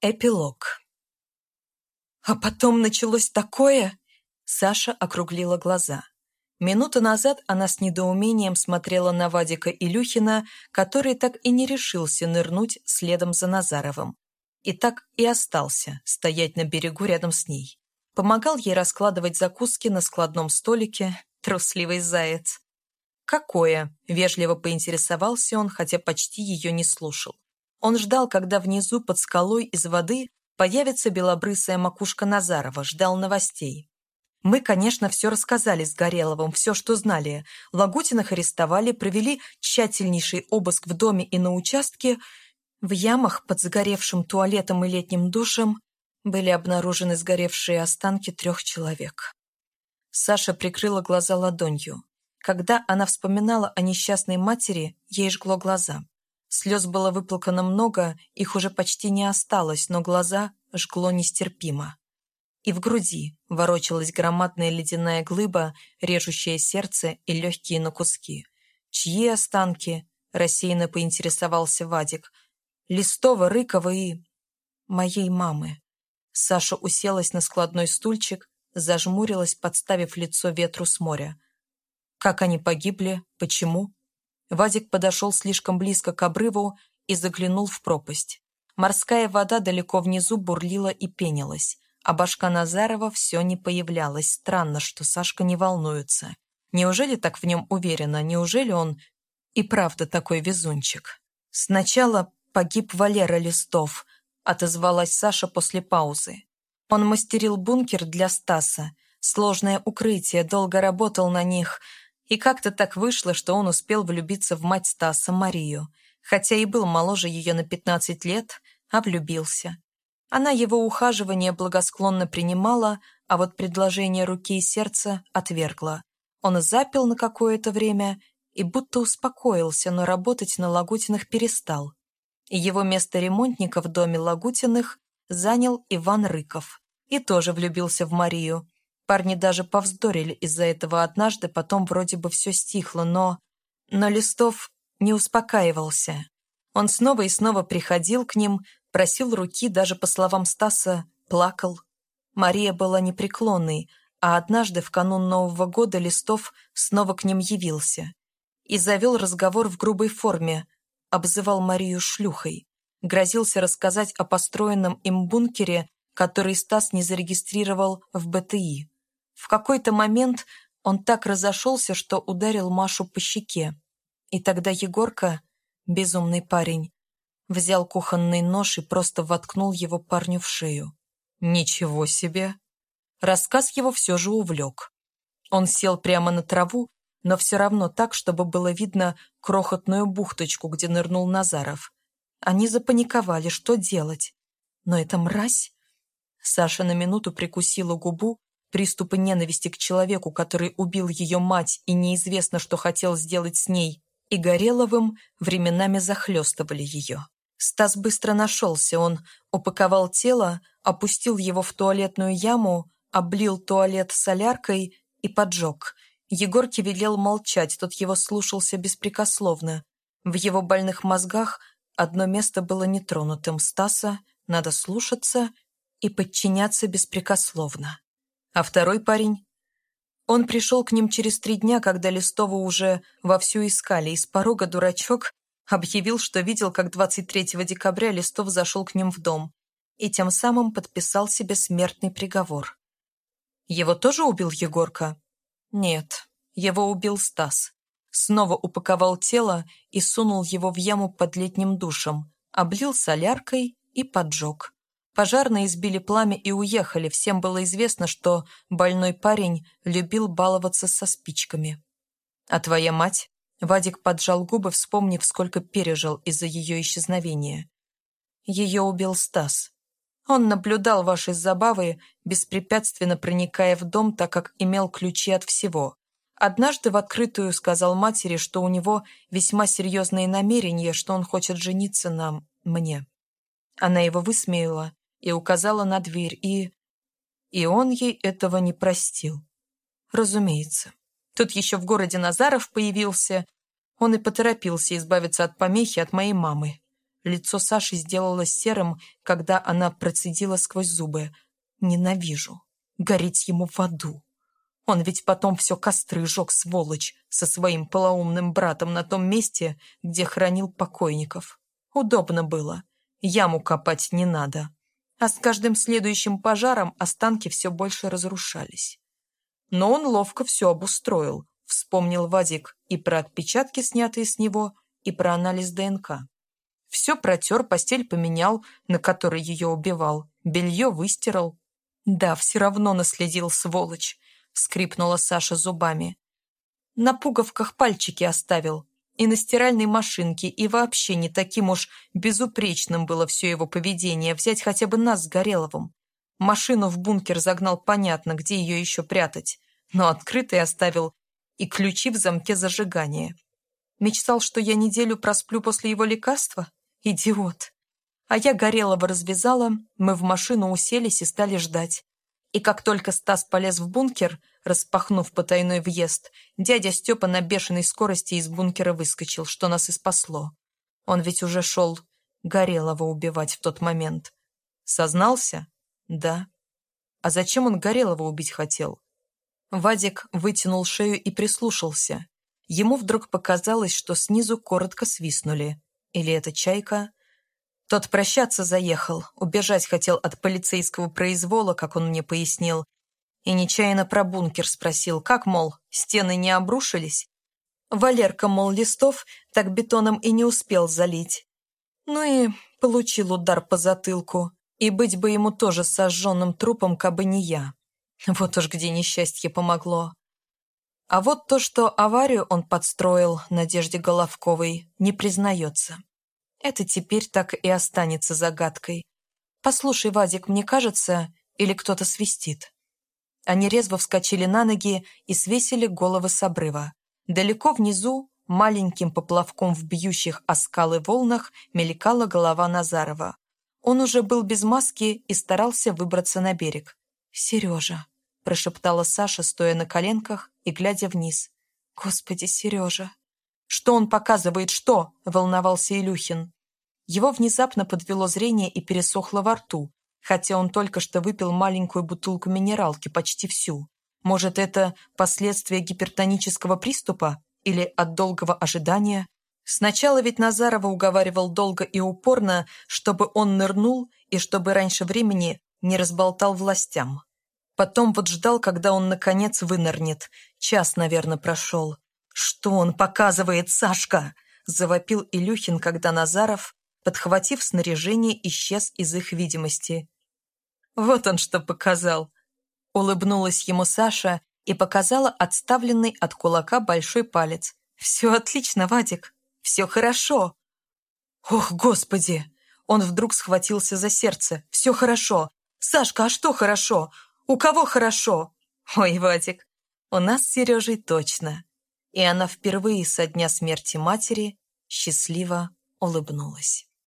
Эпилог. А потом началось такое... Саша округлила глаза. Минуту назад она с недоумением смотрела на Вадика Илюхина, который так и не решился нырнуть следом за Назаровым. И так и остался стоять на берегу рядом с ней. Помогал ей раскладывать закуски на складном столике, трусливый заяц. «Какое?» – вежливо поинтересовался он, хотя почти ее не слушал. Он ждал, когда внизу под скалой из воды появится белобрысая макушка Назарова, ждал новостей. Мы, конечно, все рассказали с Гореловым, все, что знали. Лагутиных арестовали, провели тщательнейший обыск в доме и на участке. В ямах под загоревшим туалетом и летним душем были обнаружены сгоревшие останки трех человек. Саша прикрыла глаза ладонью. Когда она вспоминала о несчастной матери, ей жгло глаза. Слез было выплакано много, их уже почти не осталось, но глаза жгло нестерпимо. И в груди ворочалась громадная ледяная глыба, режущая сердце и легкие на куски. «Чьи останки?» – рассеянно поинтересовался Вадик. «Листова, Рыкова и...» «Моей мамы». Саша уселась на складной стульчик, зажмурилась, подставив лицо ветру с моря. «Как они погибли? Почему?» Вадик подошел слишком близко к обрыву и заглянул в пропасть. Морская вода далеко внизу бурлила и пенилась, а башка Назарова все не появлялась. Странно, что Сашка не волнуется. Неужели так в нем уверена? Неужели он и правда такой везунчик? Сначала погиб Валера Листов, отозвалась Саша после паузы. Он мастерил бункер для Стаса, сложное укрытие, долго работал на них – и как-то так вышло, что он успел влюбиться в мать Стаса Марию, хотя и был моложе ее на 15 лет, а влюбился. Она его ухаживание благосклонно принимала, а вот предложение руки и сердца отвергла. Он запил на какое-то время и будто успокоился, но работать на Лагутиных перестал. И его место ремонтника в доме Лагутиных занял Иван Рыков и тоже влюбился в Марию, Парни даже повздорили из-за этого однажды, потом вроде бы все стихло, но... Но Листов не успокаивался. Он снова и снова приходил к ним, просил руки, даже по словам Стаса, плакал. Мария была непреклонной, а однажды в канун Нового года Листов снова к ним явился. И завел разговор в грубой форме, обзывал Марию шлюхой, грозился рассказать о построенном им бункере, который Стас не зарегистрировал в БТИ. В какой-то момент он так разошелся, что ударил Машу по щеке. И тогда Егорка, безумный парень, взял кухонный нож и просто воткнул его парню в шею. Ничего себе! Рассказ его все же увлек. Он сел прямо на траву, но все равно так, чтобы было видно крохотную бухточку, где нырнул Назаров. Они запаниковали, что делать. Но это мразь. Саша на минуту прикусила губу, Приступы ненависти к человеку, который убил ее мать и неизвестно, что хотел сделать с ней, и Гореловым временами захлестывали ее. Стас быстро нашелся, он упаковал тело, опустил его в туалетную яму, облил туалет соляркой и поджег. Егорке велел молчать, тот его слушался беспрекословно. В его больных мозгах одно место было нетронутым. Стаса надо слушаться и подчиняться беспрекословно. А второй парень? Он пришел к ним через три дня, когда Листова уже вовсю искали, и с порога дурачок объявил, что видел, как 23 декабря Листов зашел к ним в дом и тем самым подписал себе смертный приговор. Его тоже убил Егорка? Нет, его убил Стас. Снова упаковал тело и сунул его в яму под летним душем, облил соляркой и поджег. Пожарные избили пламя и уехали. Всем было известно, что больной парень любил баловаться со спичками. «А твоя мать?» Вадик поджал губы, вспомнив, сколько пережил из-за ее исчезновения. Ее убил Стас. Он наблюдал ваши забавы, беспрепятственно проникая в дом, так как имел ключи от всего. Однажды в открытую сказал матери, что у него весьма серьезные намерения, что он хочет жениться на мне. Она его высмеяла, и указала на дверь, и... И он ей этого не простил. Разумеется. Тут еще в городе Назаров появился. Он и поторопился избавиться от помехи от моей мамы. Лицо Саши сделалось серым, когда она процедила сквозь зубы. «Ненавижу. Гореть ему в аду. Он ведь потом все костры жег, сволочь, со своим полоумным братом на том месте, где хранил покойников. Удобно было. Яму копать не надо. А с каждым следующим пожаром останки все больше разрушались. Но он ловко все обустроил, вспомнил Вадик и про отпечатки, снятые с него, и про анализ ДНК. Все протер, постель поменял, на которой ее убивал, белье выстирал. Да, все равно наследил, сволочь, скрипнула Саша зубами. На пуговках пальчики оставил, и на стиральной машинке, и вообще не таким уж безупречным было все его поведение, взять хотя бы нас с Гореловым. Машину в бункер загнал понятно, где ее еще прятать, но открытой оставил и ключи в замке зажигания. Мечтал, что я неделю просплю после его лекарства? Идиот. А я Горелого развязала, мы в машину уселись и стали ждать. И как только Стас полез в бункер, распахнув потайной въезд, дядя Степа на бешеной скорости из бункера выскочил, что нас и спасло. Он ведь уже шел Горелого убивать в тот момент. Сознался? Да. А зачем он Горелого убить хотел? Вадик вытянул шею и прислушался. Ему вдруг показалось, что снизу коротко свистнули. Или это чайка? Тот прощаться заехал, убежать хотел от полицейского произвола, как он мне пояснил, и нечаянно про бункер спросил, как, мол, стены не обрушились? Валерка, мол, листов так бетоном и не успел залить. Ну и получил удар по затылку, и быть бы ему тоже сожженным трупом, кабы не я. Вот уж где несчастье помогло. А вот то, что аварию он подстроил Надежде Головковой, не признается. Это теперь так и останется загадкой. «Послушай, Вадик, мне кажется, или кто-то свистит?» Они резво вскочили на ноги и свесили головы с обрыва. Далеко внизу, маленьким поплавком в бьющих о скалы волнах, мелькала голова Назарова. Он уже был без маски и старался выбраться на берег. «Сережа», – прошептала Саша, стоя на коленках и глядя вниз. «Господи, Сережа!» «Что он показывает, что?» – волновался Илюхин. Его внезапно подвело зрение и пересохло во рту, хотя он только что выпил маленькую бутылку минералки, почти всю. Может, это последствия гипертонического приступа или от долгого ожидания? Сначала ведь Назарова уговаривал долго и упорно, чтобы он нырнул и чтобы раньше времени не разболтал властям. Потом вот ждал, когда он наконец вынырнет. Час, наверное, прошел. «Что он показывает, Сашка?» – завопил Илюхин, когда Назаров, подхватив снаряжение, исчез из их видимости. «Вот он что показал!» – улыбнулась ему Саша и показала отставленный от кулака большой палец. «Все отлично, Вадик, все хорошо!» «Ох, Господи!» Он вдруг схватился за сердце. «Все хорошо! Сашка, а что хорошо? У кого хорошо?» «Ой, Вадик, у нас с Сережей точно!» и она впервые со дня смерти матери счастливо улыбнулась.